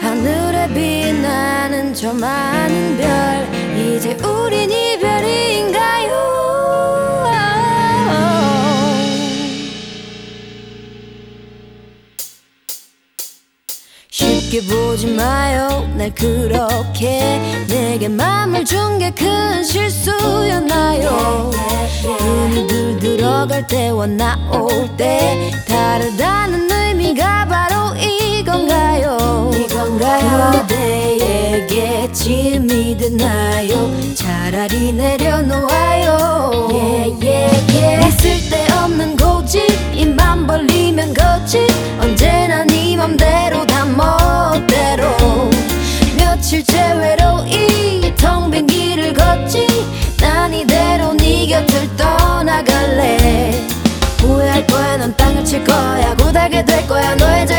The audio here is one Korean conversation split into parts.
하늘에 빛나는 저 많은 별 이제 우린 이 쉽게 보지 마요. 날 그렇게 내게 맘을 준 게 큰 실수였나요. 눈이 들 들어갈 때와 나올 때 다르다는 의미가 바로 이건가요? 이건가요? 그대에게 짐이 됐나요. 차라리 내려놓아요. yeah, yeah, yeah. 있을 데 없는 고집 입만 벌리면 거짓. 언제나 네 곁을 떠나갈래? 후회할 거야 넌 땅을 칠 거야. 고달게 될 거야. 너의 잘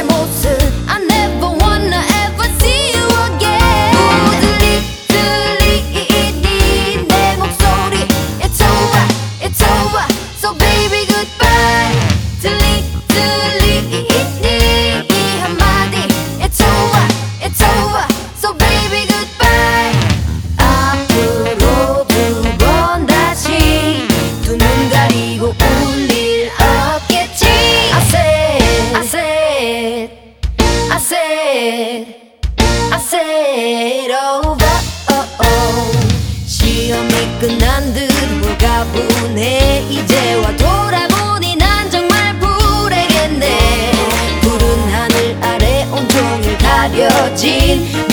끝난 듯 홀가분해 이제와 돌아보니 난 정말 불행했네. 푸른 하늘 아래 온종일 가려진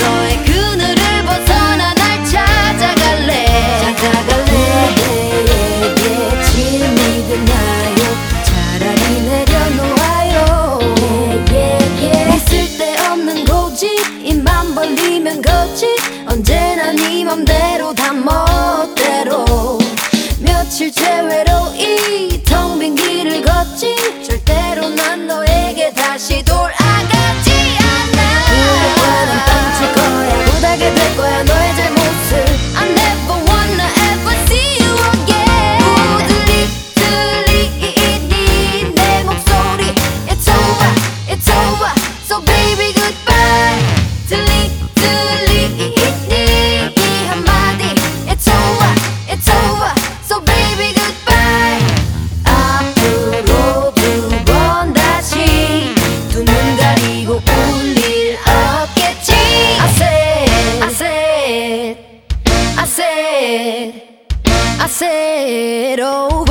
して acero.